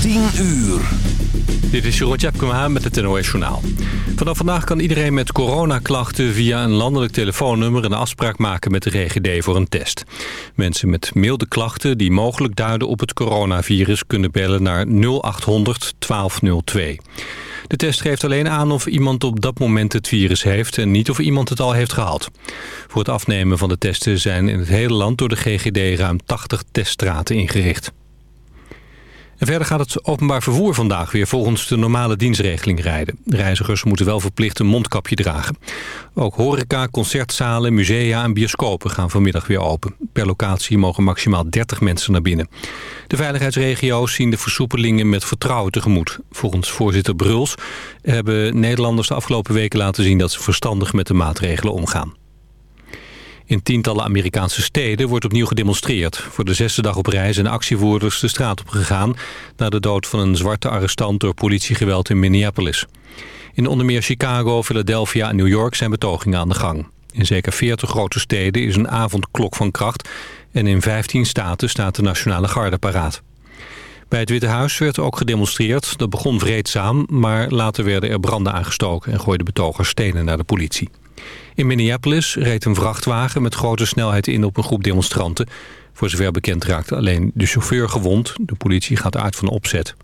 10 uur. Dit is Jeroen Tjepkema met het NOS Journaal. Vanaf vandaag kan iedereen met coronaklachten via een landelijk telefoonnummer... een afspraak maken met de GGD voor een test. Mensen met milde klachten die mogelijk duiden op het coronavirus... kunnen bellen naar 0800 1202. De test geeft alleen aan of iemand op dat moment het virus heeft... en niet of iemand het al heeft gehad. Voor het afnemen van de testen zijn in het hele land door de GGD... ruim 80 teststraten ingericht. En verder gaat het openbaar vervoer vandaag weer volgens de normale dienstregeling rijden. Reizigers moeten wel verplicht een mondkapje dragen. Ook horeca, concertzalen, musea en bioscopen gaan vanmiddag weer open. Per locatie mogen maximaal 30 mensen naar binnen. De veiligheidsregio's zien de versoepelingen met vertrouwen tegemoet. Volgens voorzitter Bruls hebben Nederlanders de afgelopen weken laten zien... dat ze verstandig met de maatregelen omgaan. In tientallen Amerikaanse steden wordt opnieuw gedemonstreerd. Voor de zesde dag op rij zijn actievoerders de straat op gegaan... na de dood van een zwarte arrestant door politiegeweld in Minneapolis. In onder meer Chicago, Philadelphia en New York zijn betogingen aan de gang. In zeker 40 grote steden is een avondklok van kracht... en in 15 staten staat de Nationale Garde paraat. Bij het Witte Huis werd ook gedemonstreerd. Dat begon vreedzaam, maar later werden er branden aangestoken... en gooiden betogers stenen naar de politie. In Minneapolis reed een vrachtwagen met grote snelheid in op een groep demonstranten. Voor zover bekend raakte alleen de chauffeur gewond. De politie gaat uit van opzet.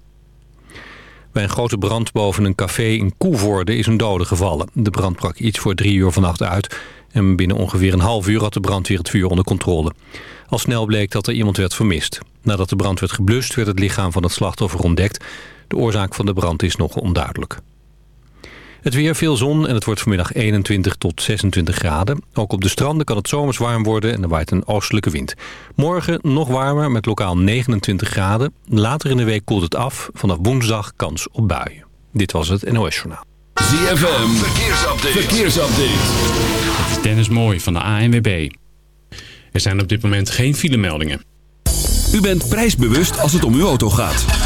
Bij een grote brand boven een café in Koevoorde is een dode gevallen. De brand brak iets voor drie uur vannacht uit. En binnen ongeveer een half uur had de brandweer het vuur onder controle. Al snel bleek dat er iemand werd vermist. Nadat de brand werd geblust werd het lichaam van het slachtoffer ontdekt. De oorzaak van de brand is nog onduidelijk. Het weer veel zon en het wordt vanmiddag 21 tot 26 graden. Ook op de stranden kan het zomers warm worden en er waait een oostelijke wind. Morgen nog warmer met lokaal 29 graden. Later in de week koelt het af. Vanaf woensdag kans op buien. Dit was het NOS Journaal. ZFM, verkeersupdate. verkeersupdate. Dennis Mooi van de ANWB. Er zijn op dit moment geen filemeldingen. U bent prijsbewust als het om uw auto gaat.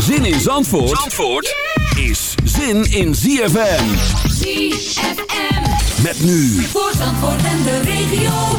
Zin in Zandvoort, Zandvoort is zin in ZFM. ZFM. Met nu Voor Zandvoort en de regio.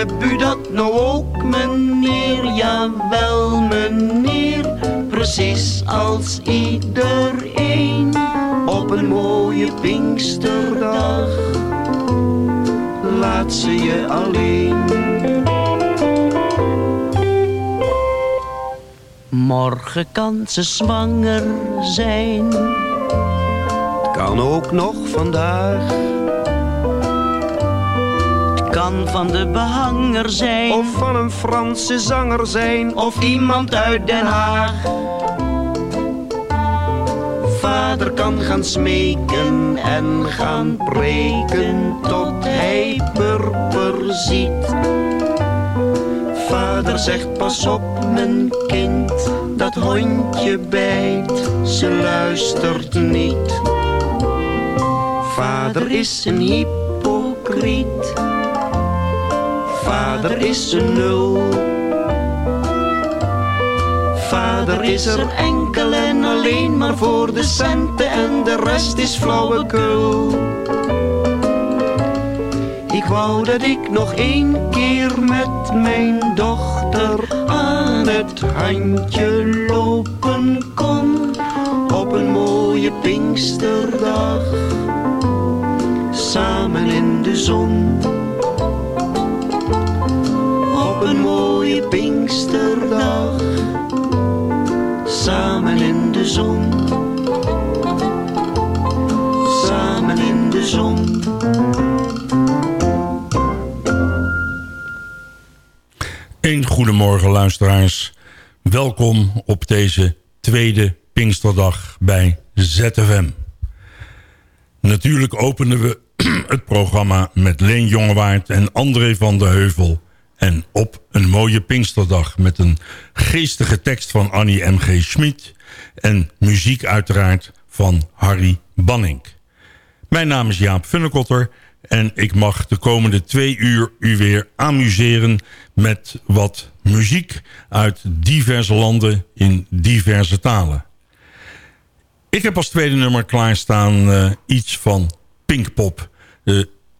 Heb u dat nou ook meneer? Jawel meneer, precies als iedereen op een mooie Pinksterdag. Laat ze je alleen. Morgen kan ze zwanger zijn. Kan ook nog vandaag. Kan van de behanger zijn. Of van een Franse zanger zijn. Of iemand uit Den Haag. Vader kan gaan smeken en gaan preken tot hij purper ziet. Vader zegt pas op mijn kind, dat hondje bijt, ze luistert niet. Vader is een hypocriet, vader is een nul. Vader is er enkel en alleen maar voor de centen en de rest is flauwekul. Ik wou dat ik nog één keer met mijn dochter aan het handje lopen kon. Op een mooie Pinksterdag, samen in de zon. Pinksterdag, samen in de zon. Samen in de zon. Een goedemorgen luisteraars. Welkom op deze tweede Pinksterdag bij ZFM. Natuurlijk openen we het programma met Leen Jongewaard en André van de Heuvel. En op een mooie Pinksterdag met een geestige tekst van Annie M.G. Schmid... en muziek uiteraard van Harry Banning. Mijn naam is Jaap Funnekotter en ik mag de komende twee uur u weer amuseren met wat muziek uit diverse landen in diverse talen. Ik heb als tweede nummer klaarstaan uh, iets van Pinkpop.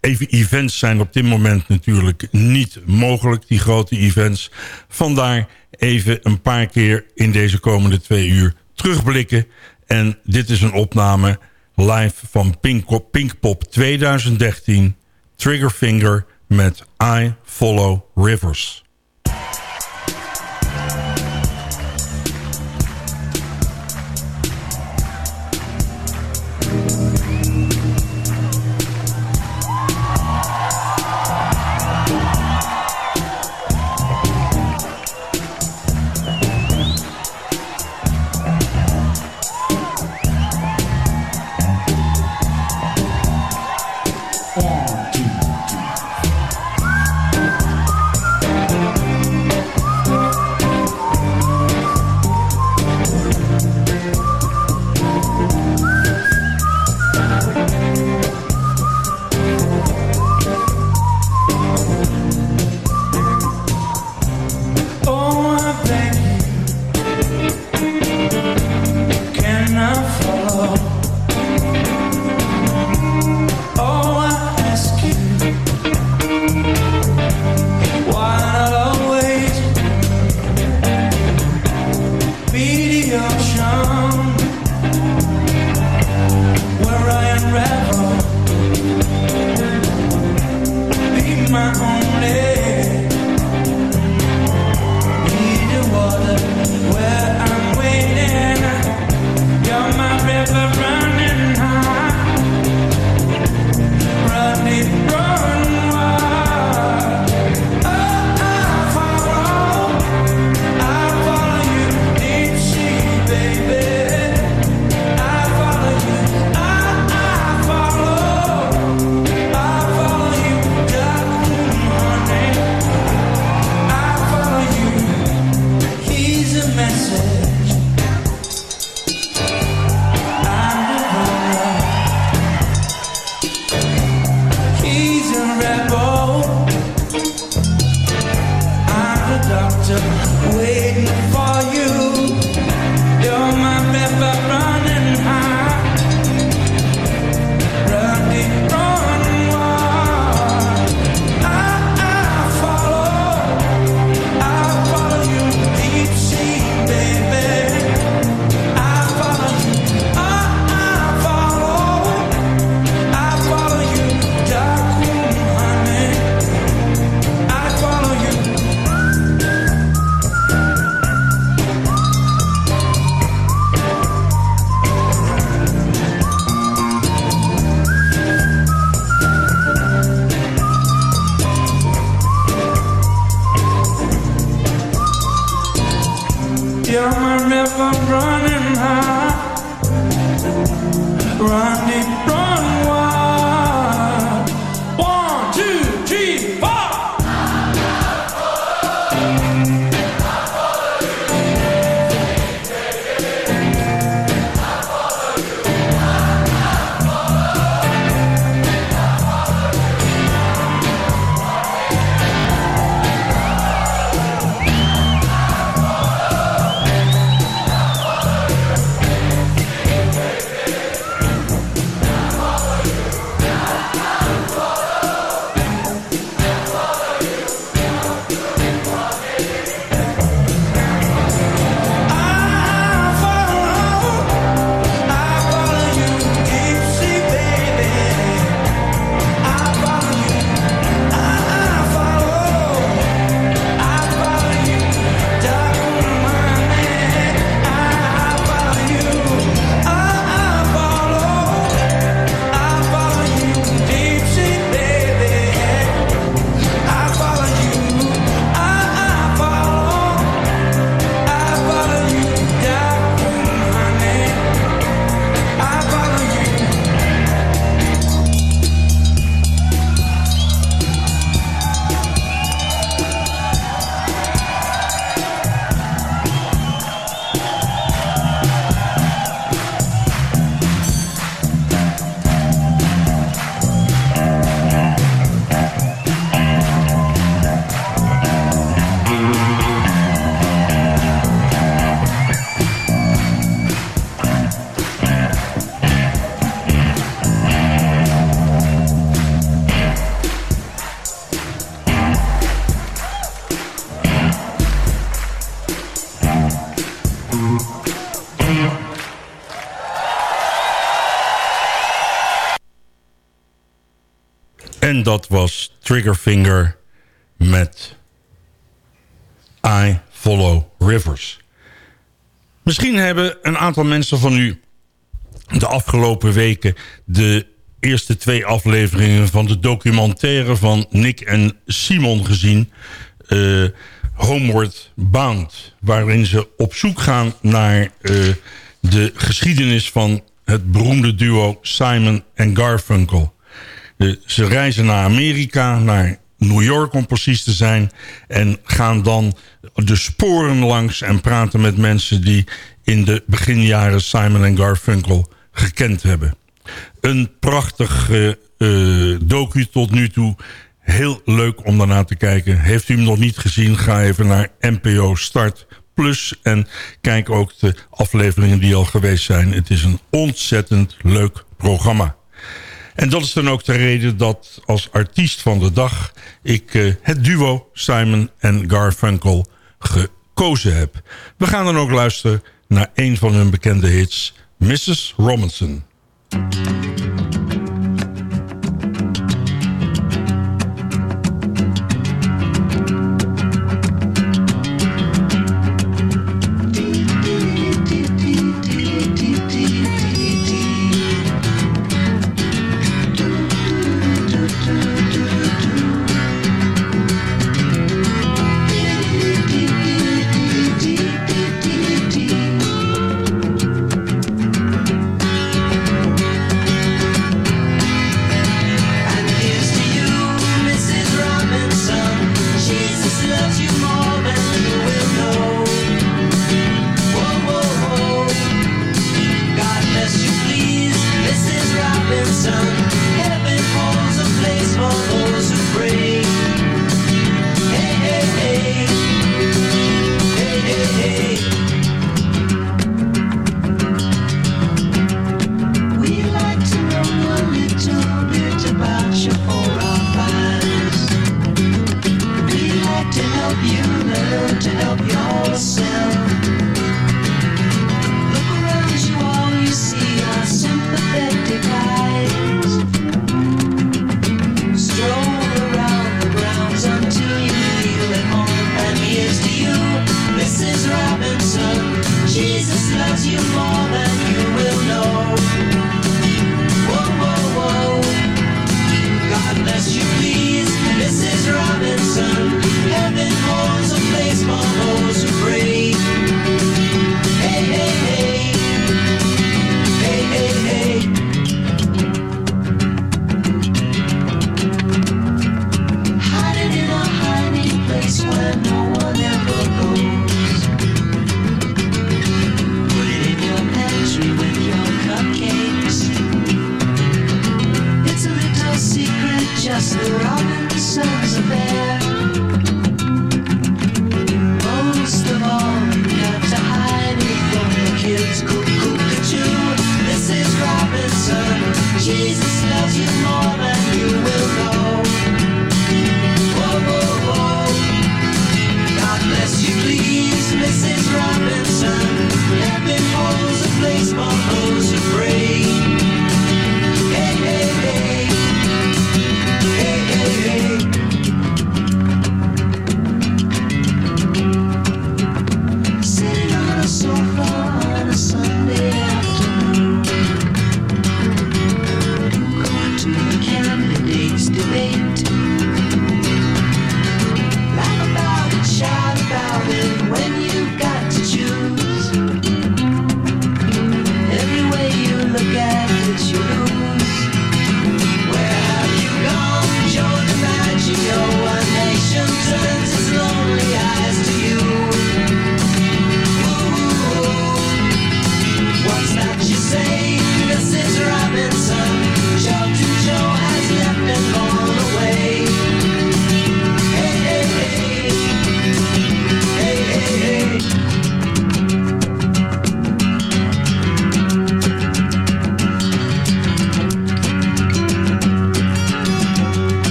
Even events zijn op dit moment natuurlijk niet mogelijk, die grote events. Vandaar even een paar keer in deze komende twee uur terugblikken. En dit is een opname live van Pinkpop, Pinkpop 2013, Triggerfinger met I Follow Rivers. Dat was Triggerfinger met I Follow Rivers. Misschien hebben een aantal mensen van u de afgelopen weken... de eerste twee afleveringen van de documentaire van Nick en Simon gezien... eh, Homeward Bound, waarin ze op zoek gaan naar eh, de geschiedenis van het beroemde duo Simon en Garfunkel. Ze reizen naar Amerika, naar New York om precies te zijn... en gaan dan de sporen langs en praten met mensen... die in de beginjaren Simon en Garfunkel gekend hebben. Een prachtig eh, eh, docu tot nu toe. Heel leuk om daarna te kijken. Heeft u hem nog niet gezien, ga even naar NPO Start Plus... en kijk ook de afleveringen die al geweest zijn. Het is een ontzettend leuk programma. En dat is dan ook de reden dat als artiest van de dag... ik eh, het duo Simon en Garfunkel gekozen heb. We gaan dan ook luisteren naar een van hun bekende hits... Mrs. Robinson.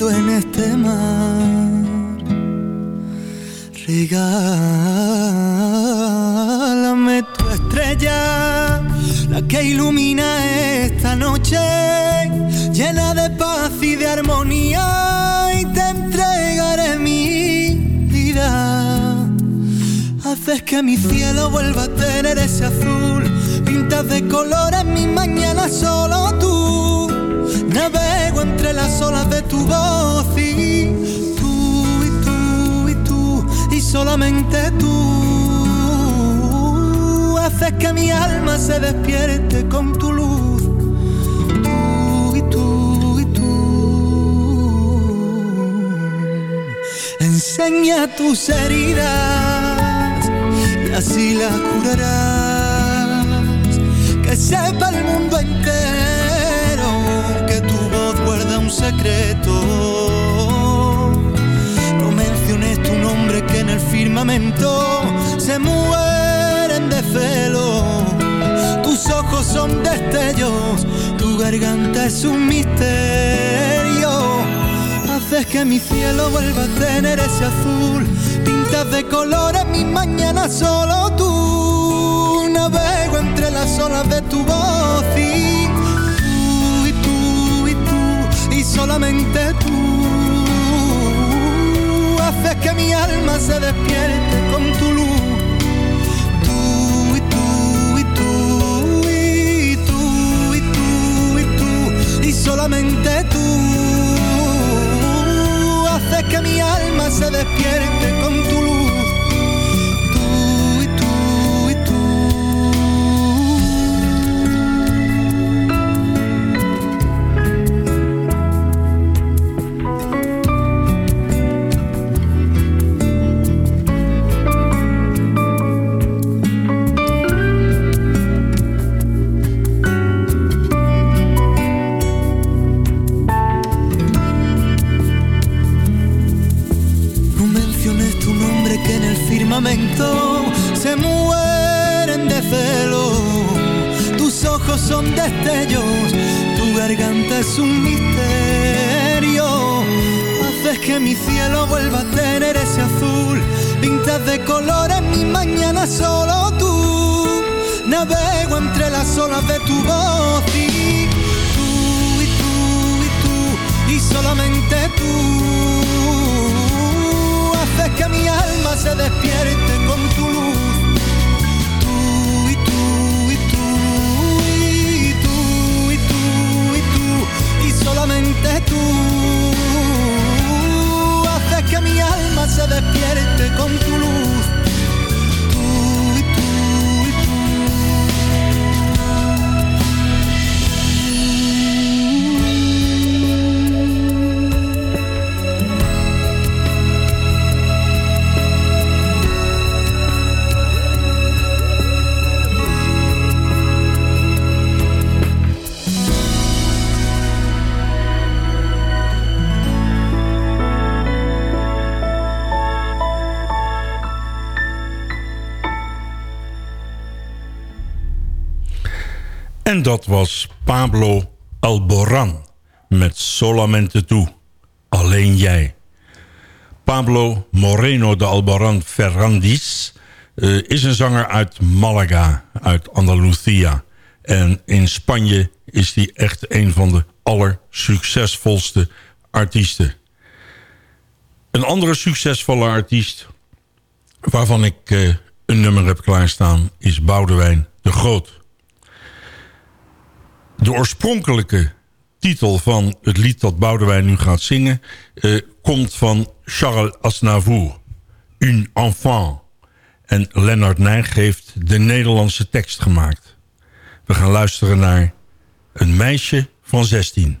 En este mar. Regálame tu estrella, la que ilumina esta noche, llena de paz y de armonía, y te entregaré mi vida. Haces que mi cielo vuelva a tener ese azul, pintas de colores mi mañana solo tú. Entre las olas de tu voz y tú y tú y tú y solamente tú haces que mi alma se despierte con tu luz. Tú y tú y tú. Enseña tus heridas y así las curarás. Que sepa el mundo entero secreto. No menciones tu nombre que en el firmamento se mueren de celo. Tus ojos son destellos, tu garganta es un misterio. Haces que mi cielo vuelva a tener ese azul, tintas de colores mi mañana solo tú. Navego entre las olas de tu voz y alma se despierte dat was Pablo Alboran met Solamente Tu. Alleen jij. Pablo Moreno de Alboran Ferrandis eh, is een zanger uit Malaga, uit Andalusia. En in Spanje is hij echt een van de allersuccesvolste artiesten. Een andere succesvolle artiest waarvan ik eh, een nummer heb klaarstaan is Boudewijn de Groot. De oorspronkelijke titel van het lied dat Boudewijn nu gaat zingen... eh, komt van Charles Aznavour, Un enfant. En Lennart Nijg heeft de Nederlandse tekst gemaakt. We gaan luisteren naar Een meisje van 16.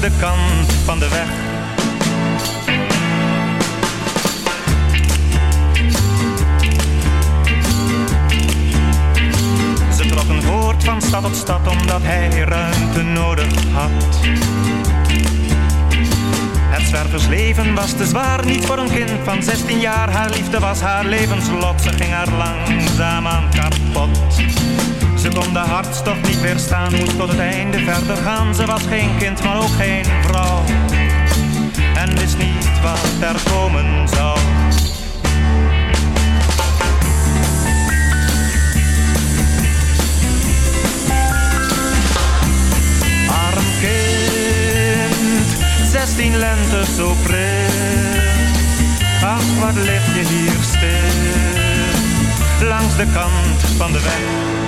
de kant van de weg. Ze trokken voort van stad tot stad omdat hij ruimte nodig had. Het zwerversleven was te zwaar, niet voor een kind van 16 jaar. Haar liefde was haar levenslot, ze ging haar langzaam aan kapot. Ze kon de hartstocht niet weerstaan, moest tot het einde verder gaan. Ze was geen kind, maar ook geen vrouw. En wist niet wat er komen zou. Arm kind, zestien lente zo pril. Ach, wat lig je hier stil, langs de kant van de weg.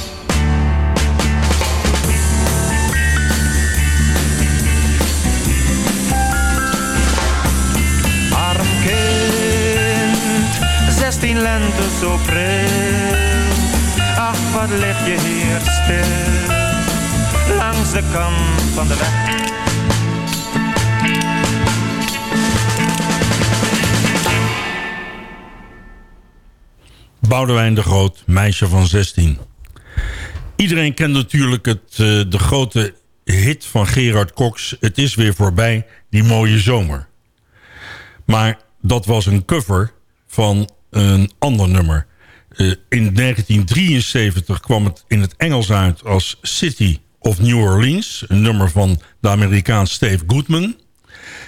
Zestien lente zo pril. Ach, wat lig je hier stil, langs de kant van de weg. Boudewijn de Groot, meisje van 16. Iedereen kent natuurlijk het, eh, de grote hit van Gerard Cox... Het is weer voorbij, die mooie zomer. Maar dat was een cover van een ander nummer. Eh, in 1973 kwam het in het Engels uit als City of New Orleans. Een nummer van de Amerikaan Steve Goodman.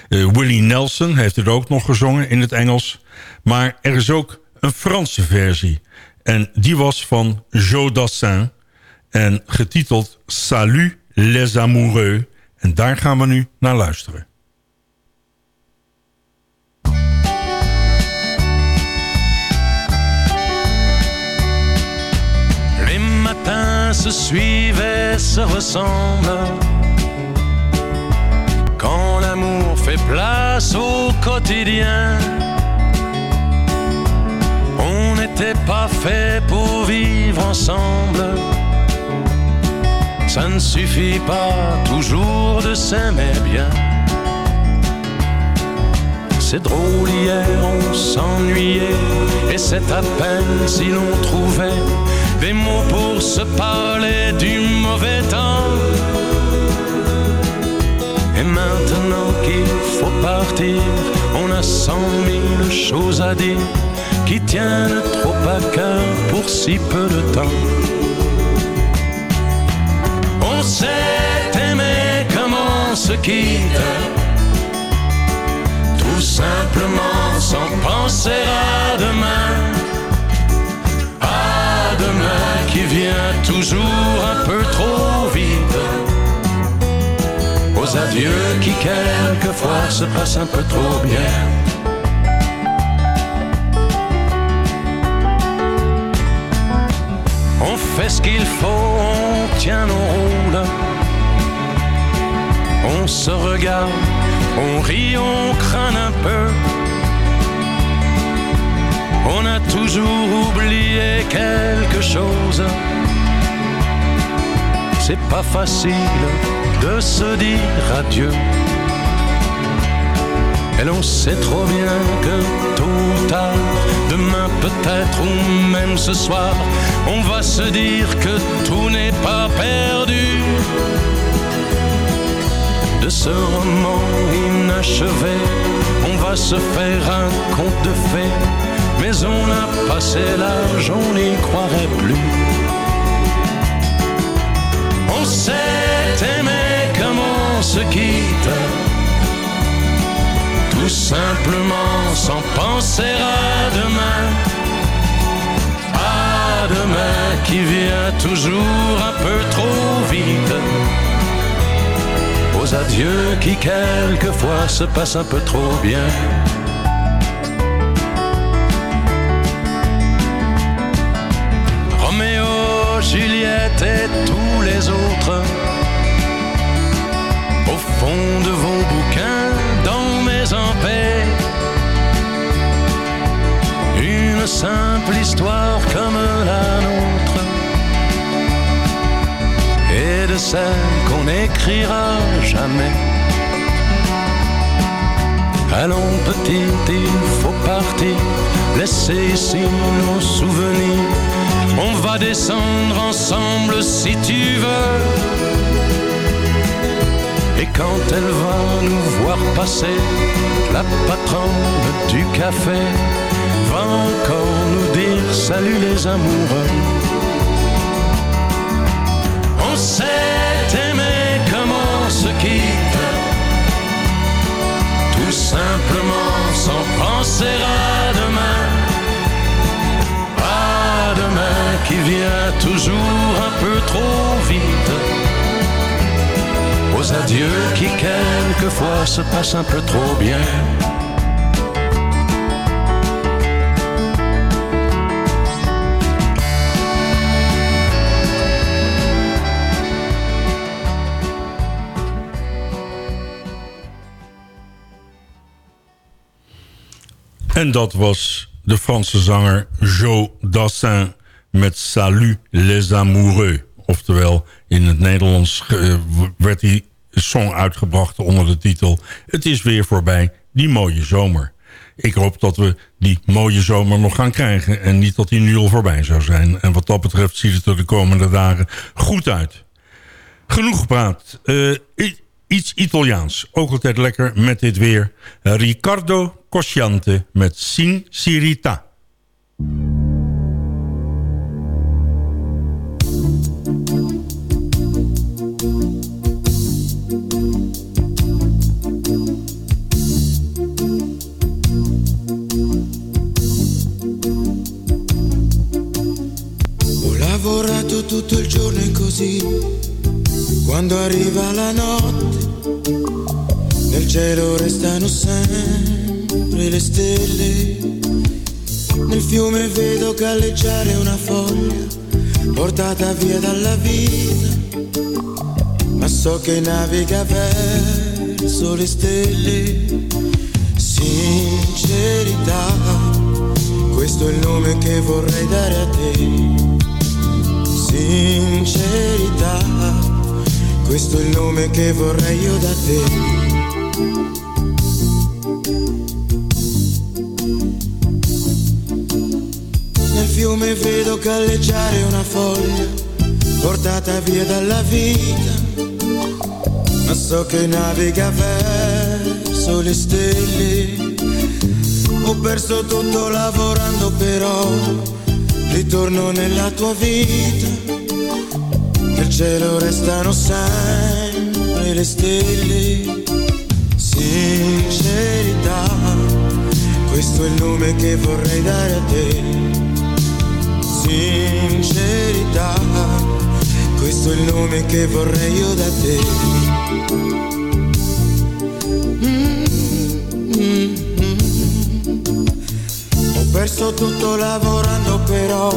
Eh, Willie Nelson heeft het ook nog gezongen in het Engels. Maar er is ook een Franse versie. En die was van Joe Dassin. En getiteld Salut les amoureux. En daar gaan we nu naar luisteren. Se suivent et se ressemblent. Quand l'amour fait place au quotidien, on n'était pas fait pour vivre ensemble. Ça ne suffit pas toujours de s'aimer bien. C'est drôle, hier on s'ennuyait, et c'est à peine si l'on trouvait des mots pour se parler du mauvais temps. Et maintenant qu'il faut partir, on a cent mille choses à dire qui tiennent trop à cœur pour si peu de temps. On s'est aimé comme on se quitte, tout simplement sans penser à demain. Toujours un peu trop vite. Aux adieux qui quelquefois se passent un peu trop bien. On fait ce qu'il faut, on tient nos rôles. On se regarde, on rit, on craint un peu. On a toujours oublié quelque chose. C'est pas facile de se dire adieu. Et l'on sait trop bien que tôt tard, Demain peut-être ou même ce soir, on va se dire que tout n'est pas perdu. De ce roman inachevé, on va se faire un conte de fées. Mais on a passé l'âge, on n'y croirait plus. On s'est aimé comme on se quitte tout simplement sans penser à demain. À demain qui vient toujours un peu trop vite. Aux adieux qui quelquefois se passent un peu trop bien. Tous les autres. Au fond de vos bouquins, dans mes en paix. Une simple histoire comme la nôtre. Et de celle qu'on n'écrira jamais. Allons petite, il faut partir, laisser ici nos souvenirs. On va descendre ensemble si tu veux. Et quand elle va nous voir passer, la patronne du café va encore nous dire salut les amoureux. On s'est aimé comme on se quitte, tout simplement sans penser. À vient toujours un peu trop vite aux adieux qui quelquefois se passent un peu trop bien. En dat was de Franse zanger Joe Dassin met Salut les amoureux. Oftewel, in het Nederlands eh, werd die song uitgebracht onder de titel... Het is weer voorbij, die mooie zomer. Ik hoop dat we die mooie zomer nog gaan krijgen... en niet dat die nu al voorbij zou zijn. En wat dat betreft ziet het er de komende dagen goed uit. Genoeg gepraat. Eh, iets Italiaans. Ook altijd lekker met dit weer. Riccardo Cosciante met Sincerità. Ho quando arriva la notte, nel cielo restano sempre le stelle. Nel fiume vedo galleggiare una foglia, portata via dalla vita, ma so che naviga verso le stelle. Sincerità, questo è il nome che vorrei dare a te. Sincerità, questo è il nome che vorrei io da te. Nel fiume vedo galleggiare una foglia, portata via dalla vita, ma so che naviga verso le stelle. Ho perso tutto lavorando però, ritorno nella tua vita, cielo restano sempre le stelle. Sincerità, questo è il nome che vorrei dare a te. Sincerità, questo è il nome che vorrei io da te. Mm. Ho perso tutto lavorando però,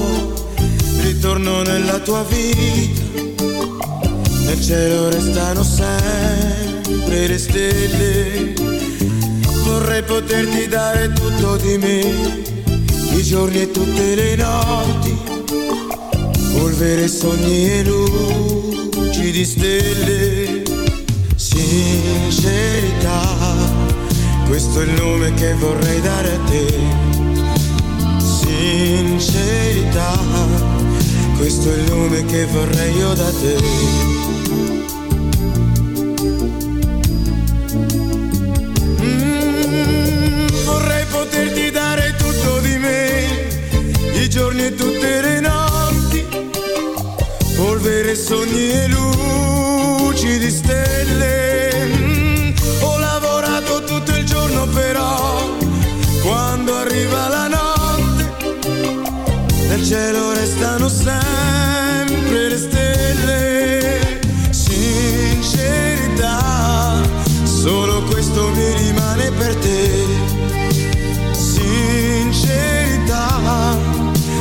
ritorno nella tua vita. Nel cielo restano sempre le stelle. Vorrei poterti dare tutto di me, i giorni e tutte le notti, polvere, sogni e luci di stelle. Sincerità, questo è il nome che vorrei dare a te. Sincerità, questo è il nome che vorrei io da te. Sogni e luci di stelle. Ho lavorato tutto il giorno però, quando arriva la notte, nel cielo restano sempre le stelle. Sincerità, solo questo mi rimane per te. Sincerità,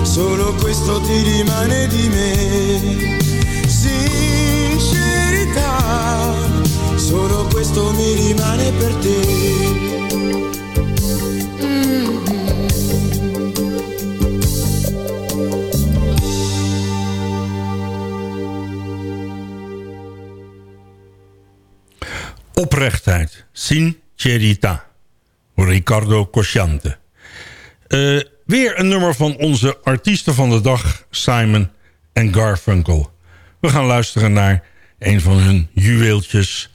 solo questo ti rimane di me. Solo questo mi rimane per te. Oprechtheid. Sincerità. Ricardo Cosciante. Eh, weer een nummer van onze artiesten van de dag, Simon en Garfunkel. We gaan luisteren naar een van hun juweeltjes,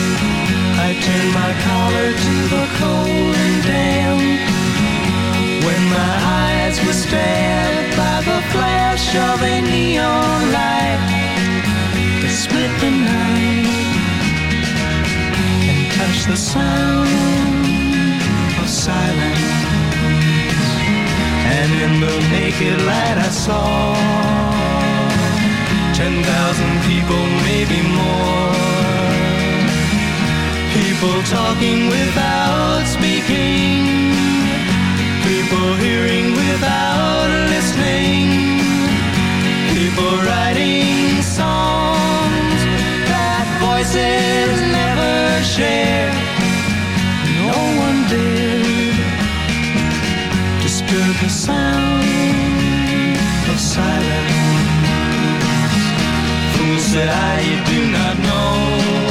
I turned my collar to the cold and damp. When my eyes were stabbed by the flash of a neon light that split the night and touched the sound of silence. And in the naked light I saw ten thousand people, maybe more. People talking without speaking. People hearing without listening. People writing songs that voices never share. No one did disturb the sound of silence. Fool said I, do not know.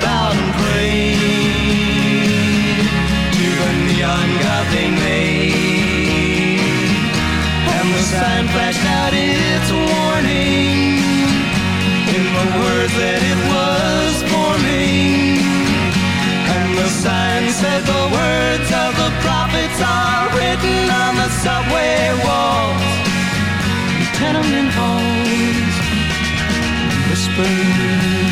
and to the neon god they made. And the sign flashed out its warning in the words that it was forming. And the sign said the words of the prophets are written on the subway walls, tenement halls, whispered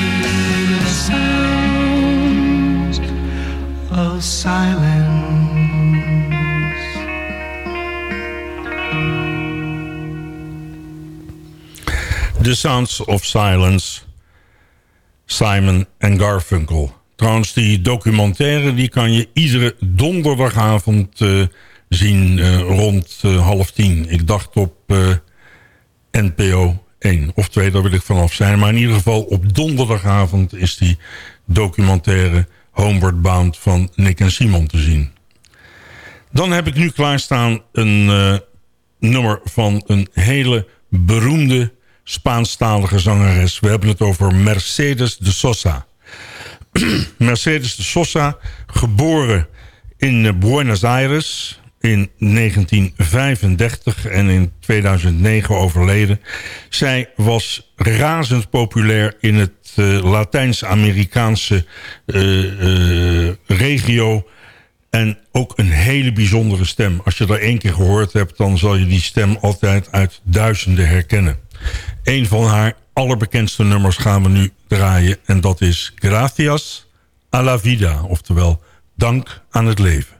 silence. The Sounds of Silence, Simon en Garfunkel. Trouwens, die documentaire die kan je iedere donderdagavond eh, zien eh, rond eh, half tien. Ik dacht op NPO 1 of 2, daar wil ik vanaf zijn. Maar in ieder geval op donderdagavond is die documentaire Homeward Bound van Nick en Simon te zien. Dan heb ik nu klaarstaan een nummer van een hele beroemde Spaanstalige zangeres. We hebben het over Mercedes de Sosa. Mercedes de Sosa, geboren in eh, Buenos Aires in 1935 en in 2009 overleden. Zij was razend populair in het uh, Latijns-Amerikaanse uh, uh, regio... En ook een hele bijzondere stem. Als je er één keer gehoord hebt, dan zal je die stem altijd uit duizenden herkennen. Een van haar allerbekendste nummers gaan we nu draaien. En dat is Gracias a la vida. Oftewel, dank aan het leven.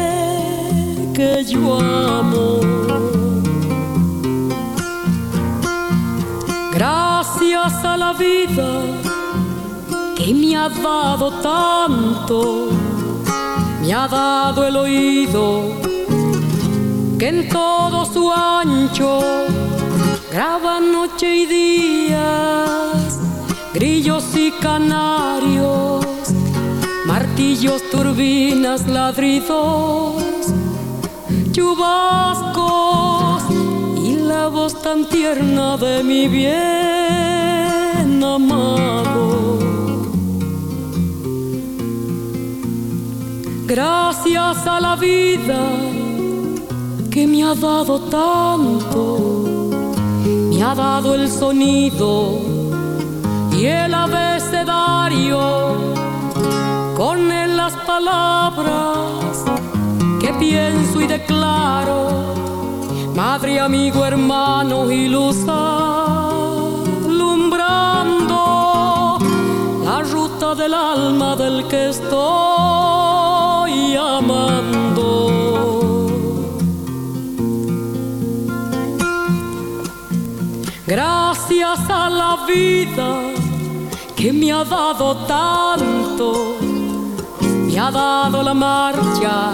que yo amo. Gracias a la vida que me ha dado tanto, me ha dado el oído que en todo su ancho graba noche y días, grillos y canarios martillos, turbinas, ladridos, chubascos y la voz tan tierna de mi bien amado. Gracias a la vida que me ha dado tanto, me ha dado el sonido y el abecedario con él las palabras pienso y declaro, madre, amigo, hermano y luz alumbrando la ruta del alma del que estoy amando. Gracias a la vida que me ha dado tanto me ha dado la marcha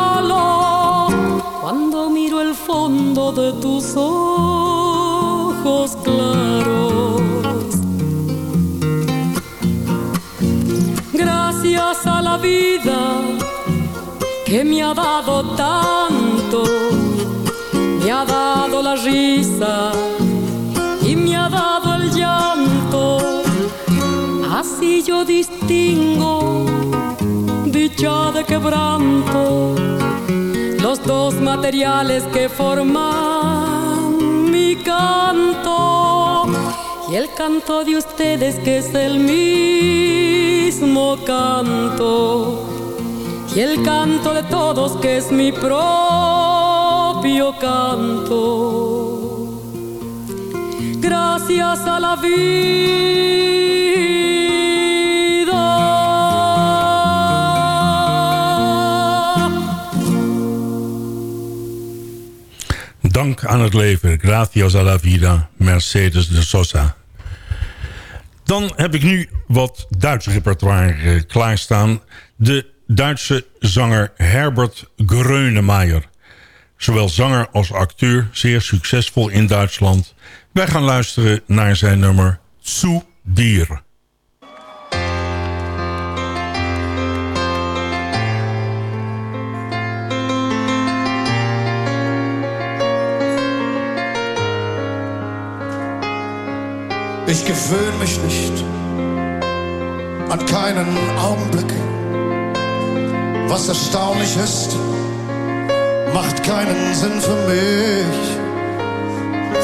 fondo de tus ojos claros. Gracias a la vida que me ha dado tanto, me ha dado la risa y me ha dado el llanto. Así yo distingo dicha de quebranto, los dos materiales que forman mi canto y el canto de ustedes que es el mismo canto y el canto de todos que es mi propio canto. Gracias a la vida. Dank aan het leven. Gracias a la vida. Mercedes de Sosa. Dan heb ik nu wat Duits repertoire eh, klaarstaan. De Duitse zanger Herbert Grönemeyer. Zowel zanger als acteur, zeer succesvol in Duitsland. Wij gaan luisteren naar zijn nummer Zu Dir. Ich gewöhne mich nicht an keinen Augenblick. Was erstaunlich ist, macht keinen Sinn für mich,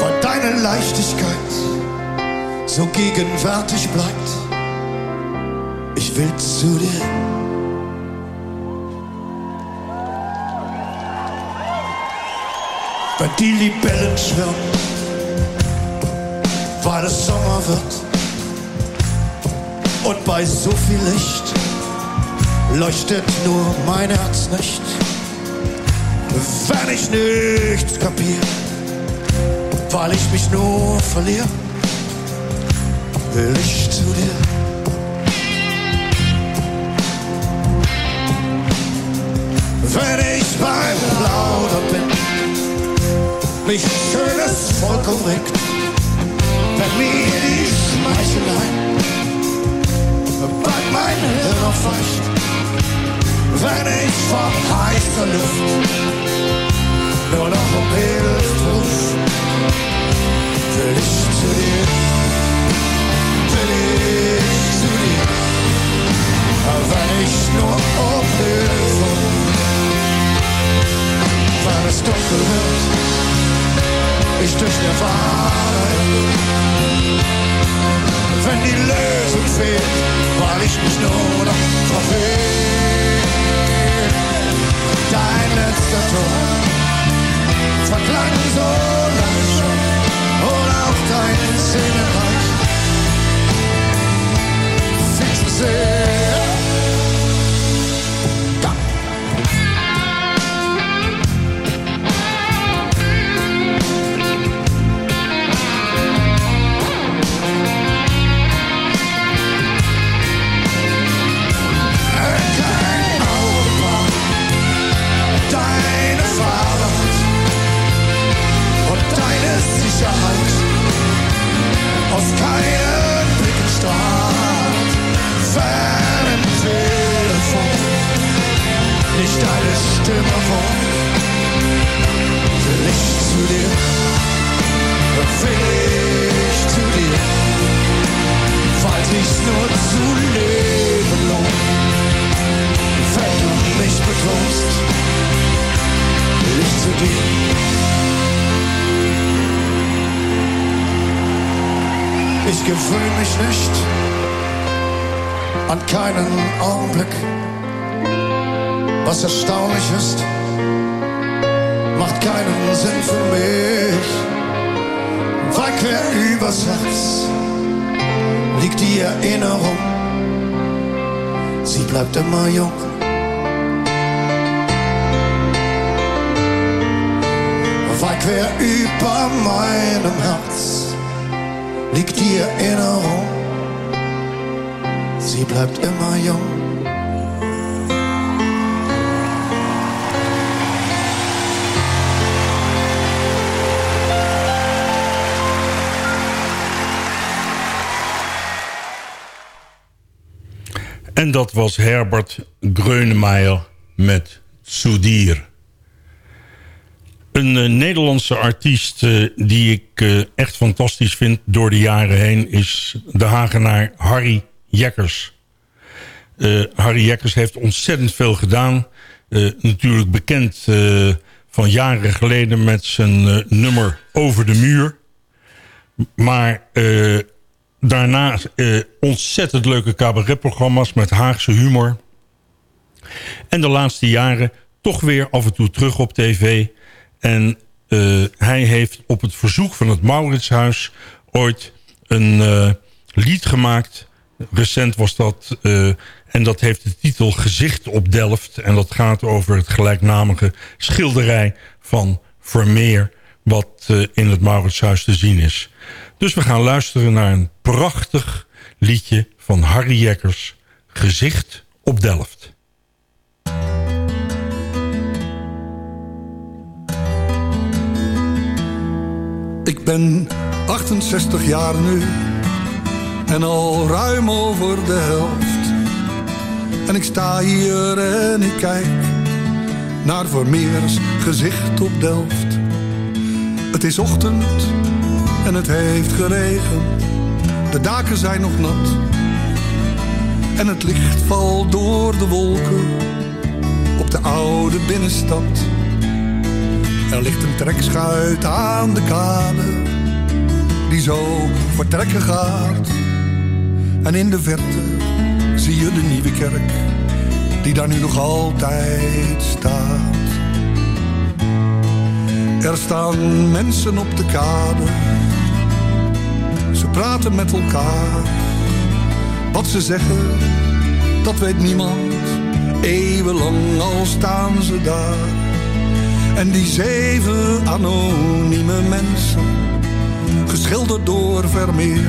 weil deine Leichtigkeit so gegenwärtig bleibt. Ich will zu dir. Wenn die Libellen schwirren, weil es Sommer wird und bei so viel Licht leuchtet nur mein Herz nicht. Wenn ich nichts kapier, weil ich mich nur verliere, will ich zu dir. Wenn ich beim Lauter bin, mich schönes Volk umringt, wenn mir die Schmeichelei bald mein Hirn aufweicht, wenn ich vor heißer Luft nur noch um Hilfe ruf, will ich zu dir, will ich zu dir, wenn ich nur um Hilfe ruf, wenn es ich durch wenn die Lösung fehlt, weil ich mich nur noch verfehl. Dein letzter Ton verklang so lang schon und auch dein Seelenreich viel Sicherheit. Aus keinem Gewöhne mich nicht an keinen Augenblick. Was erstaunlich ist, macht keinen Sinn für mich. Weil quer übers Herz liegt die Erinnerung sie bleibt immer jung. Weil quer über meinem Herz liegt die Erinnerung, sie bleibt immer jung. En dat was Herbert Grönemeyer met Soudir. Een eh, Nederlandse artiest eh, die ik eh, echt fantastisch vind door de jaren heen... is de Hagenaar Harry Jekkers. Harry Jekkers heeft ontzettend veel gedaan. Natuurlijk bekend van jaren geleden met zijn nummer Over de Muur. Maar daarna ontzettend leuke cabaretprogramma's met Haagse humor. En de laatste jaren toch weer af en toe terug op tv. En eh, hij heeft op het verzoek van het Mauritshuis ooit een eh, lied gemaakt. Recent was dat. eh, en dat heeft de titel Gezicht op Delft. En dat gaat over het gelijknamige schilderij van Vermeer. wat in het Mauritshuis te zien is. Dus we gaan luisteren naar een prachtig liedje van Harry Jekkers... Gezicht op Delft. Ik ben 68 jaar nu en al ruim over de helft. En ik sta hier en ik kijk naar Vermeers gezicht op Delft. Het is ochtend en het heeft geregend. De daken zijn nog nat. En het licht valt door de wolken op de oude binnenstad. Er ligt een trekschuit aan de kade die zo vertrekken gaat. En in de verte zie je de nieuwe kerk die daar nu nog altijd staat. Er staan mensen op de kade, ze praten met elkaar. Wat ze zeggen, dat weet niemand, eeuwenlang al staan ze daar. En die zeven anonieme mensen, geschilderd door Vermeer,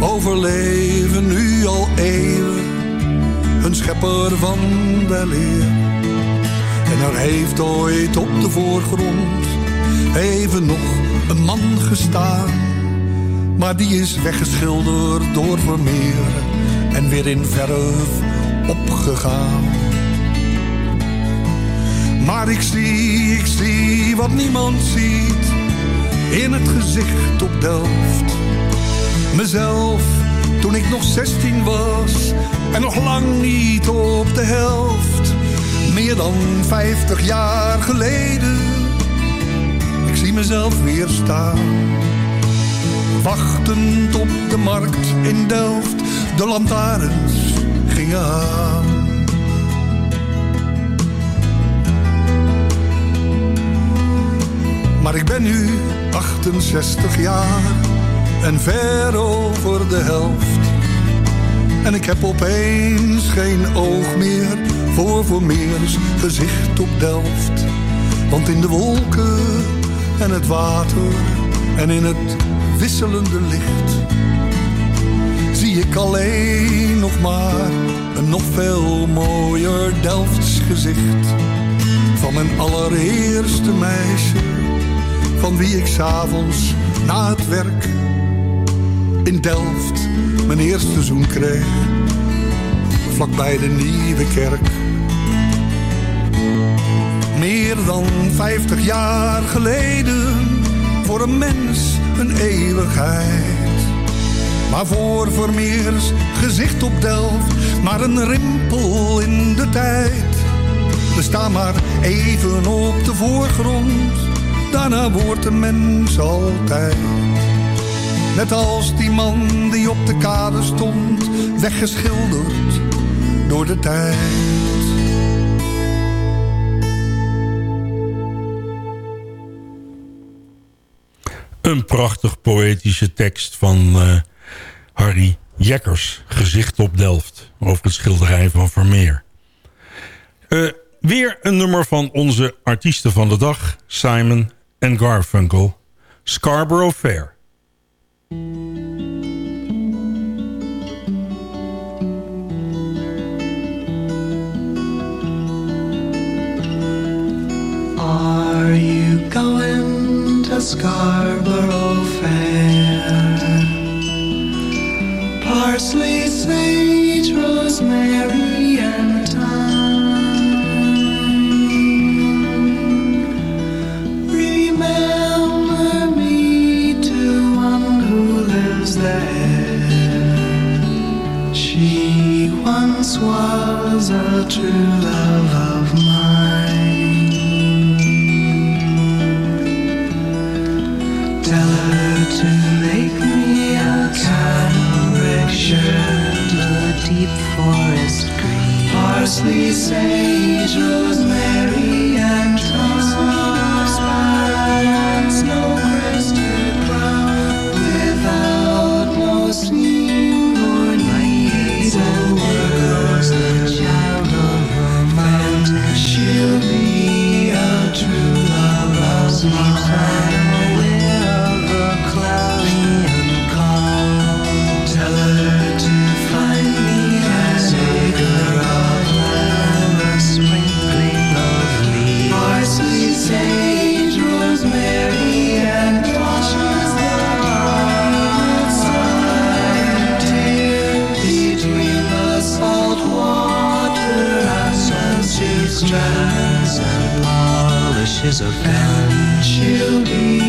overleven nu al eeuwen hun schepper van weleer. En er heeft ooit op de voorgrond even nog een man gestaan, maar die is weggeschilderd door Vermeer en weer in verf opgegaan. Maar ik zie, ik zie wat niemand ziet in het gezicht op Delft. Mezelf toen ik nog 16 was en nog lang niet op de helft. Meer dan 50 jaar geleden, ik zie mezelf weer staan. Wachtend op de markt in Delft, de lantaarns gingen aan. Maar ik ben nu 68 jaar en ver over de helft. En ik heb opeens geen oog meer voor Vermeers gezicht op Delft. Want in de wolken en het water en in het wisselende licht zie ik alleen nog maar een nog veel mooier Delfts gezicht van mijn allereerste meisje van wie ik s'avonds na het werk in Delft mijn eerste zoen kreeg. Vlakbij de Nieuwe Kerk. Meer dan 50 jaar geleden, voor een mens een eeuwigheid. Maar voor Vermeers gezicht op Delft, maar een rimpel in de tijd. We staan maar even op de voorgrond daarna wordt de mens altijd. Net als die man die op de kade stond, weggeschilderd door de tijd. Een prachtig poëtische tekst van uh, Harry Jekkers, Gezicht op Delft, over het schilderij van Vermeer. Uh, weer een nummer van onze artiesten van de dag, Simon en Garfunkel, Scarborough Fair. Are you going to Scarborough Fair? Parsley, sage, rosemary, and deep forest green, parsley, sage, rosemary, strands and polishes a fan. She'll be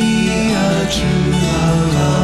a true lover.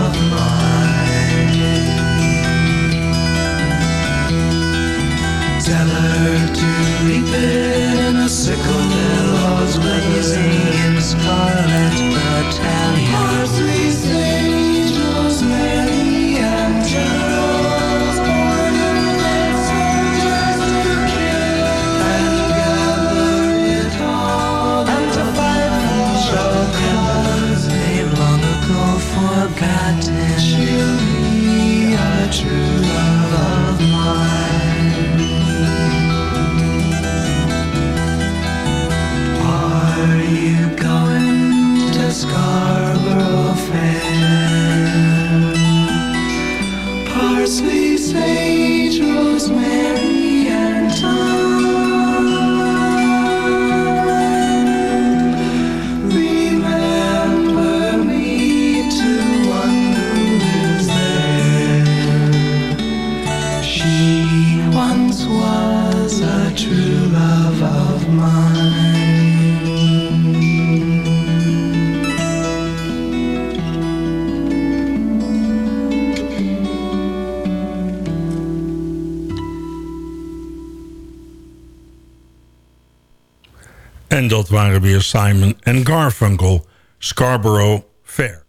En dat waren weer Simon en Garfunkel, Scarborough Fair.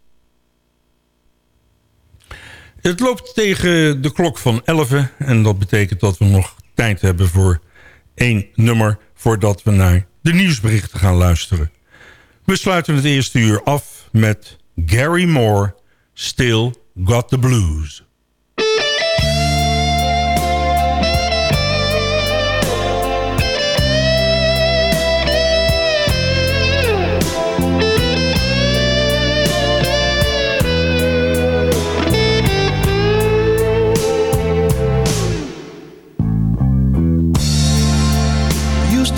Het loopt tegen de klok van 11 en dat betekent dat we nog tijd hebben voor één nummer... voordat we naar de nieuwsberichten gaan luisteren. We sluiten het eerste uur af met Gary Moore, Still Got the Blues.